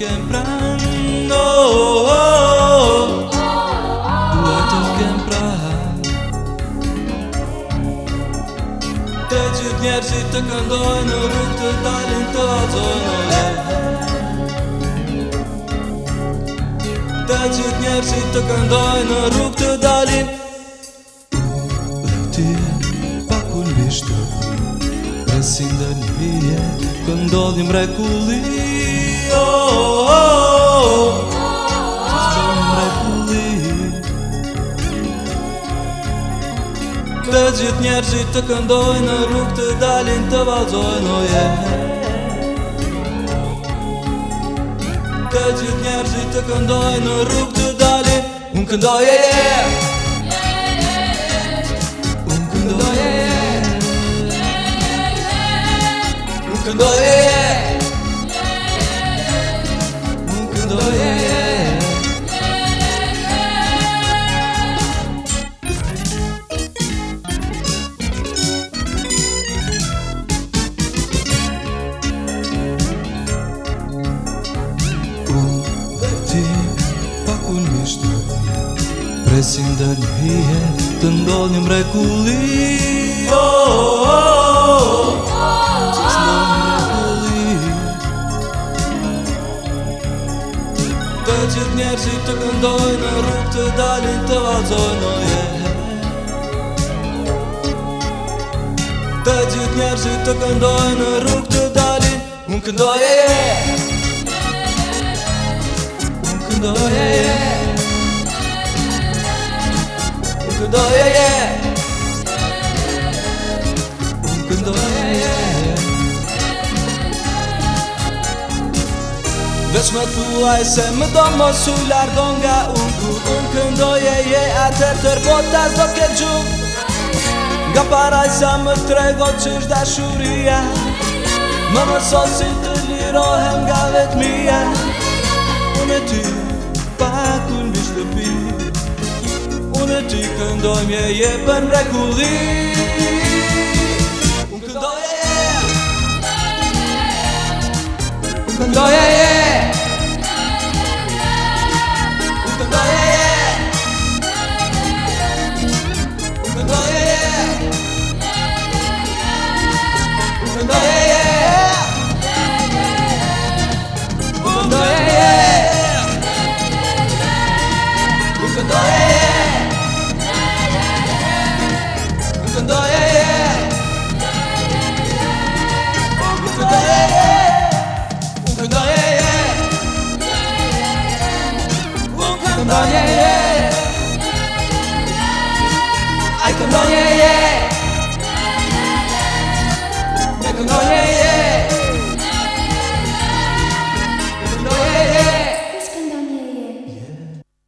Kën oh, oh, e të kën oh, Te gjith njerë që të këndoj në rrugë të dalin të Te gjith njerë që të këndoj në rrugë të dalin U dhe të të pakun bishtu Përsi në dërni Të gjithë njerëzit të këndoj në rrug të dalin të valzoj në jetë Të gjithë njerëzit të këndoj në rrug të dalin Unë këndoj e jetë Unë këndoj e jetë Unë këndoj e jetë Besim dhe njëhije Të ndodhë një mrekuli oh, oh, oh, oh, oh, oh, oh, oh, Të gjithë njerëzit të këndoj Në rrugë të dalin të vazoj në jetë oh, Të gjithë njerëzit të këndoj Në rrugë të dalin Unë këndoj e jetë Unë këndoj e jetë Unë këndoj e je Unë këndoj e je Veç me tuaj se më do më su nga unë ku Unë këndoj e je atër tër botas do ke gju Nga paraj sa më trego që është dashuria Më mëso si të lirohem nga vetë mija Unë e ty pak unë vishë të pijë Când o mie e până reculit